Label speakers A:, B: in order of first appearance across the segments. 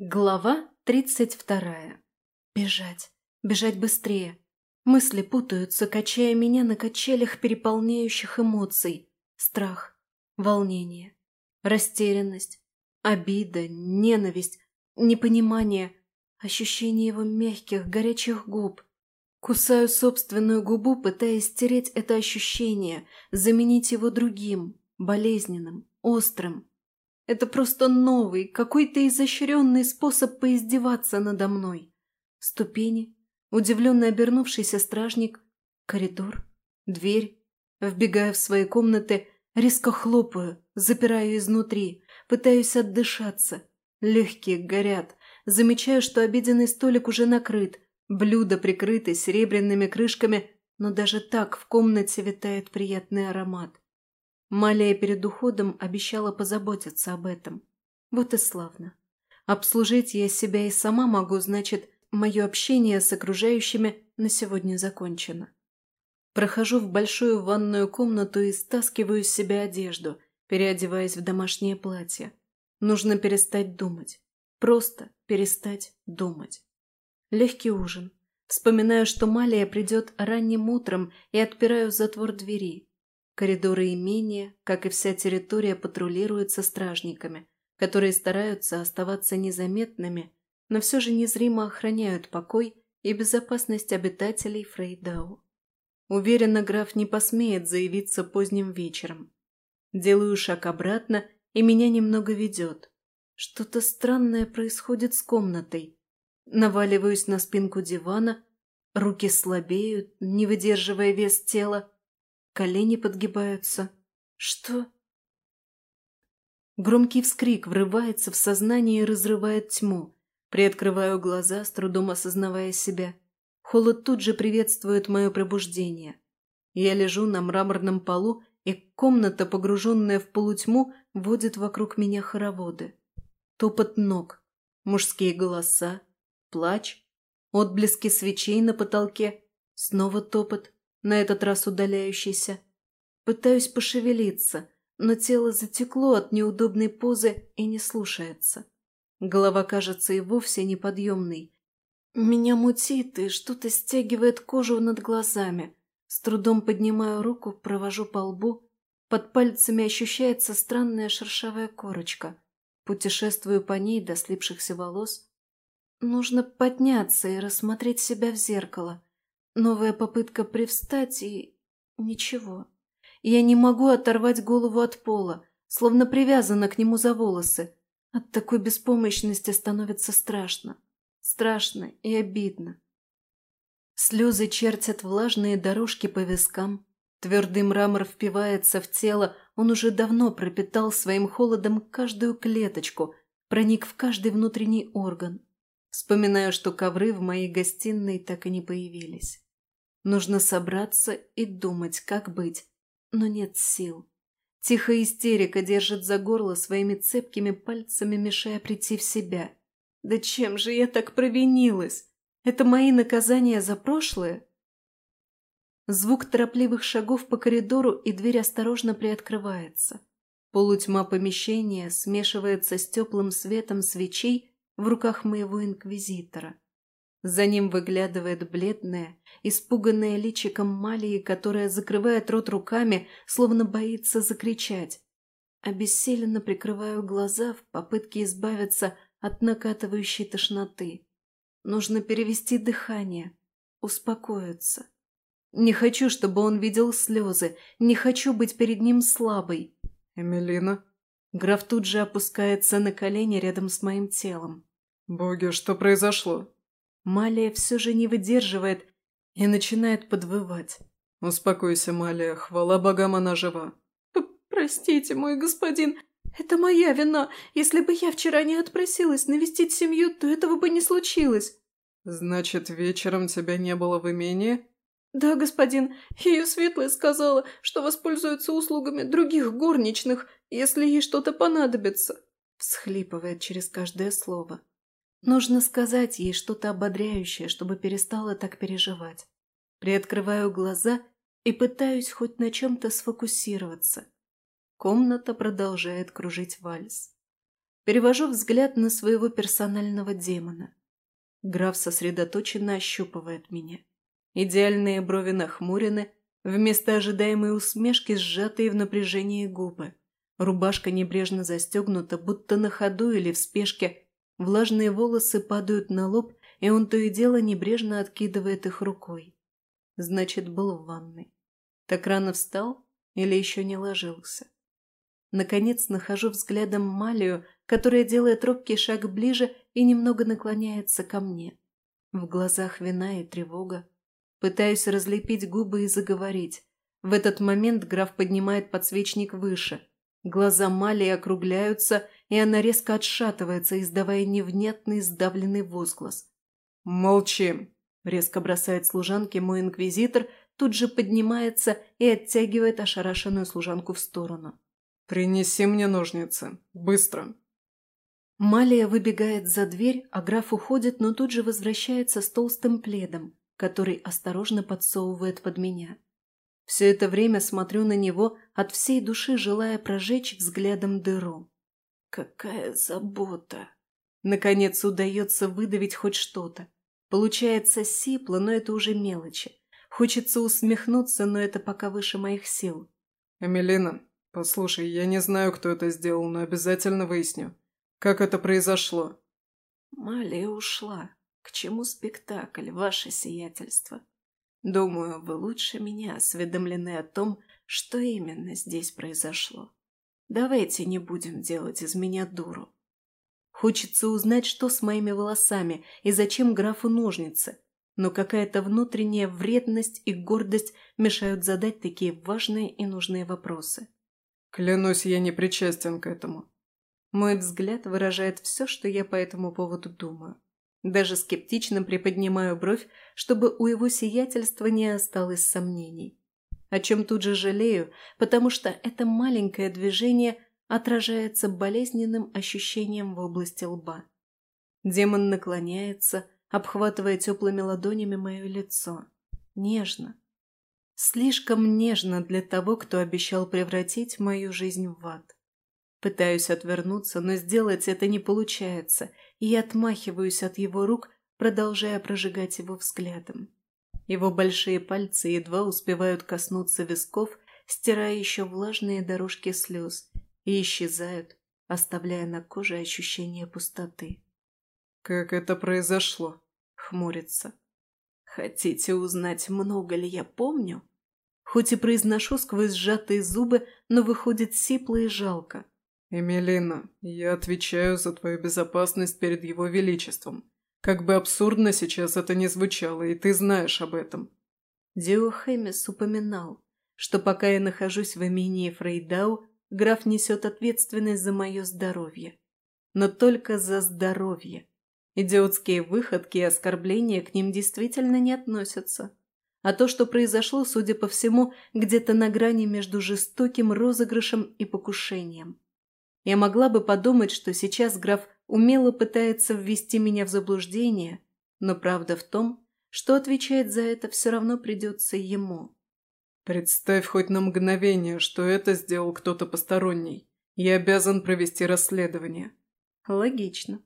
A: Глава тридцать вторая. Бежать. Бежать быстрее. Мысли путаются, качая меня на качелях переполняющих эмоций. Страх, волнение, растерянность, обида, ненависть, непонимание, ощущение его мягких, горячих губ. Кусаю собственную губу, пытаясь стереть это ощущение, заменить его другим, болезненным, острым. Это просто новый, какой-то изощренный способ поиздеваться надо мной. Ступени, удивленно обернувшийся стражник, коридор, дверь. Вбегая в свои комнаты, резко хлопаю, запираю изнутри, пытаюсь отдышаться. Легкие горят. Замечаю, что обеденный столик уже накрыт, блюда прикрыты серебряными крышками, но даже так в комнате витает приятный аромат. Малия перед уходом обещала позаботиться об этом. Вот и славно. Обслужить я себя и сама могу, значит, мое общение с окружающими на сегодня закончено. Прохожу в большую ванную комнату и стаскиваю с себя одежду, переодеваясь в домашнее платье. Нужно перестать думать. Просто перестать думать. Легкий ужин. Вспоминаю, что Малия придет ранним утром и отпираю затвор двери. Коридоры имения, как и вся территория, патрулируются стражниками, которые стараются оставаться незаметными, но все же незримо охраняют покой и безопасность обитателей Фрейдау. Уверенно граф не посмеет заявиться поздним вечером. Делаю шаг обратно, и меня немного ведет. Что-то странное происходит с комнатой. Наваливаюсь на спинку дивана, руки слабеют, не выдерживая вес тела, колени подгибаются. Что? Громкий вскрик врывается в сознание и разрывает тьму. Приоткрываю глаза, с трудом осознавая себя. Холод тут же приветствует мое пробуждение. Я лежу на мраморном полу, и комната, погруженная в полутьму, водит вокруг меня хороводы. Топот ног, мужские голоса, плач, отблески свечей на потолке, снова топот, на этот раз удаляющийся. Пытаюсь пошевелиться, но тело затекло от неудобной позы и не слушается. Голова кажется и вовсе неподъемной. Меня мутит и что-то стягивает кожу над глазами. С трудом поднимаю руку, провожу по лбу. Под пальцами ощущается странная шершавая корочка. Путешествую по ней до слипшихся волос. Нужно подняться и рассмотреть себя в зеркало. Новая попытка привстать и... ничего. Я не могу оторвать голову от пола, словно привязана к нему за волосы. От такой беспомощности становится страшно. Страшно и обидно. Слезы чертят влажные дорожки по вискам. Твердый мрамор впивается в тело, он уже давно пропитал своим холодом каждую клеточку, проник в каждый внутренний орган. Вспоминаю, что ковры в моей гостиной так и не появились. Нужно собраться и думать, как быть, но нет сил. Тихая истерика держит за горло своими цепкими пальцами, мешая прийти в себя. Да чем же я так провинилась? Это мои наказания за прошлое? Звук торопливых шагов по коридору, и дверь осторожно приоткрывается. Полутьма помещения смешивается с теплым светом свечей в руках моего инквизитора. За ним выглядывает бледная, испуганная личиком Малии, которая закрывает рот руками, словно боится закричать. Обессиленно прикрываю глаза в попытке избавиться от накатывающей тошноты. Нужно перевести дыхание, успокоиться. Не хочу, чтобы он видел слезы, не хочу быть перед ним слабой.
B: «Эмилина?»
A: Граф тут же опускается на колени рядом с моим телом.
B: «Боги, что произошло?»
A: Малия все же не выдерживает и начинает подвывать.
B: «Успокойся, Малия, хвала богам, она жива».
A: «Простите, мой господин, это моя вина. Если бы я вчера не отпросилась навестить семью, то этого бы не случилось».
B: «Значит, вечером тебя не было в имении?»
A: «Да, господин, ее светлая сказала, что воспользуется услугами других горничных, если ей что-то понадобится», всхлипывает через каждое слово. Нужно сказать ей что-то ободряющее, чтобы перестала так переживать. Приоткрываю глаза и пытаюсь хоть на чем-то сфокусироваться. Комната продолжает кружить вальс. перевожу взгляд на своего персонального демона. Граф сосредоточенно ощупывает меня. Идеальные брови нахмурены, вместо ожидаемой усмешки сжатые в напряжении губы. Рубашка небрежно застегнута, будто на ходу или в спешке. Влажные волосы падают на лоб, и он то и дело небрежно откидывает их рукой. Значит, был в ванной. Так рано встал или еще не ложился? Наконец нахожу взглядом Малию, которая делает робкий шаг ближе и немного наклоняется ко мне. В глазах вина и тревога. Пытаюсь разлепить губы и заговорить. В этот момент граф поднимает подсвечник выше. Глаза Малии округляются, и она резко отшатывается, издавая невнятный сдавленный возглас.
B: «Молчи!»
A: – резко бросает служанке мой инквизитор, тут же поднимается и оттягивает ошарашенную служанку в сторону.
B: «Принеси мне ножницы. Быстро!»
A: Малия выбегает за дверь, а граф уходит, но тут же возвращается с толстым пледом, который осторожно подсовывает под меня. Все это время смотрю на него, от всей души желая прожечь взглядом дыру. Какая забота! Наконец удается выдавить хоть что-то. Получается сипло, но это уже мелочи. Хочется усмехнуться, но это пока выше моих сил.
B: «Эмилина, «Послушай, я не знаю, кто это сделал, но обязательно выясню. Как это произошло?»
A: Малия ушла. К чему спектакль, ваше сиятельство? Думаю, вы лучше меня осведомлены о том, что именно здесь произошло. Давайте не будем делать из меня дуру. Хочется узнать, что с моими волосами и зачем графу ножницы, но какая-то внутренняя вредность и гордость мешают задать такие важные и нужные вопросы.
B: Клянусь, я не причастен к этому.
A: Мой взгляд выражает все, что я по этому поводу думаю. Даже скептично приподнимаю бровь, чтобы у его сиятельства не осталось сомнений. О чем тут же жалею, потому что это маленькое движение отражается болезненным ощущением в области лба. Демон наклоняется, обхватывая теплыми ладонями мое лицо. Нежно, Слишком нежно для того, кто обещал превратить мою жизнь в ад. Пытаюсь отвернуться, но сделать это не получается, и я отмахиваюсь от его рук, продолжая прожигать его взглядом. Его большие пальцы едва успевают коснуться висков, стирая еще влажные дорожки слез, и исчезают, оставляя на коже ощущение пустоты.
B: «Как это произошло?»
A: — хмурится. «Хотите узнать, много ли я помню?» Хоть и произношу сквозь сжатые зубы, но выходит сипло и жалко.
B: «Эмилина, я отвечаю за твою безопасность перед его величеством. Как бы абсурдно сейчас это ни звучало, и ты знаешь об этом».
A: Диохемис упоминал, что пока я нахожусь в имении Фрейдау, граф несет ответственность за мое здоровье. Но только за здоровье. Идиотские выходки и оскорбления к ним действительно не относятся. А то, что произошло, судя по всему, где-то на грани между жестоким розыгрышем и покушением. Я могла бы подумать, что сейчас граф умело пытается ввести меня в заблуждение, но правда в том, что отвечать за это все равно придется ему.
B: Представь хоть на мгновение, что это сделал кто-то посторонний. Я обязан провести расследование.
A: Логично.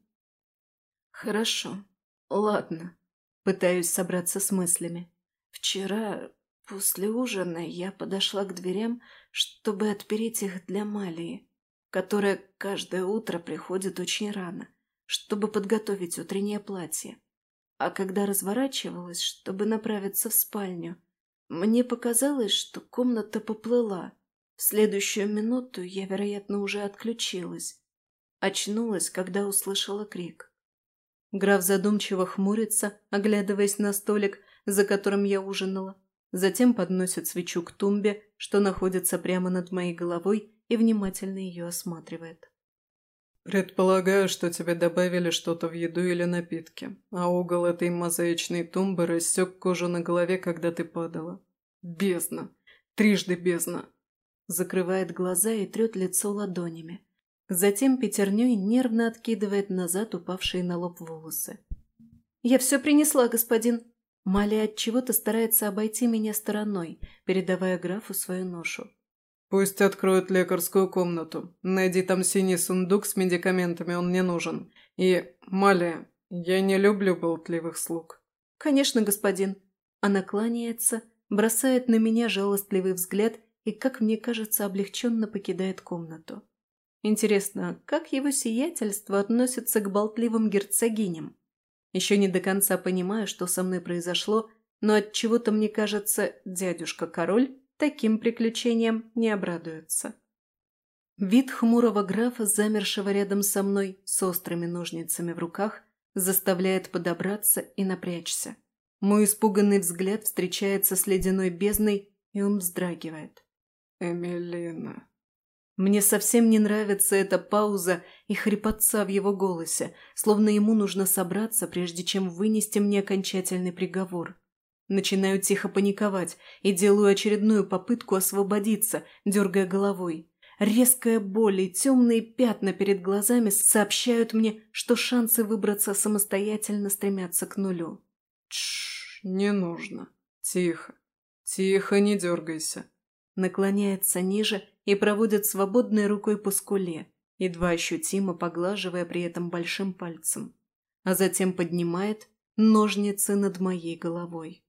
A: Хорошо. Ладно. Пытаюсь собраться с мыслями. Вчера, после ужина, я подошла к дверям, чтобы отпереть их для Малии, которая каждое утро приходит очень рано, чтобы подготовить утреннее платье. А когда разворачивалась, чтобы направиться в спальню, мне показалось, что комната поплыла. В следующую минуту я, вероятно, уже отключилась. Очнулась, когда услышала крик. Граф задумчиво хмурится, оглядываясь на столик, за которым я ужинала. Затем подносит свечу к тумбе, что находится прямо над моей головой, и внимательно ее осматривает.
B: «Предполагаю, что тебе добавили что-то в еду или напитки, а угол этой мозаичной тумбы рассек кожу на голове, когда ты падала. Бездна! Трижды бездна!»
A: Закрывает глаза и трет лицо ладонями. Затем пятерней нервно откидывает назад упавшие на лоб волосы. «Я все принесла, господин!» Малия от чего-то старается обойти меня стороной, передавая графу свою ношу.
B: Пусть откроют лекарскую комнату. Найди там синий сундук с медикаментами, он мне нужен. И, Малия, я не люблю болтливых слуг».
A: «Конечно, господин». Она кланяется, бросает на меня жалостливый взгляд и, как мне кажется, облегченно покидает комнату. Интересно, как его сиятельство относится к болтливым герцогиням? Еще не до конца понимаю, что со мной произошло, но от чего то мне кажется, дядюшка-король таким приключениям не обрадуется. Вид хмурого графа, замершего рядом со мной с острыми ножницами в руках, заставляет подобраться и напрячься. Мой испуганный взгляд встречается с ледяной бездной, и он вздрагивает.
B: «Эмилина»,
A: мне совсем не нравится эта пауза и хрипотца в его голосе, словно ему нужно собраться, прежде чем вынести мне окончательный приговор. Начинаю тихо паниковать и делаю очередную попытку освободиться, дергая головой. Резкая боль и темные пятна перед глазами сообщают мне, что шансы выбраться самостоятельно стремятся к нулю.
B: Тш, не нужно. Тихо. Тихо, не дергайся.
A: Наклоняется ниже и проводит свободной рукой по скуле, едва ощутимо поглаживая при этом большим пальцем, а затем поднимает ножницы над моей головой.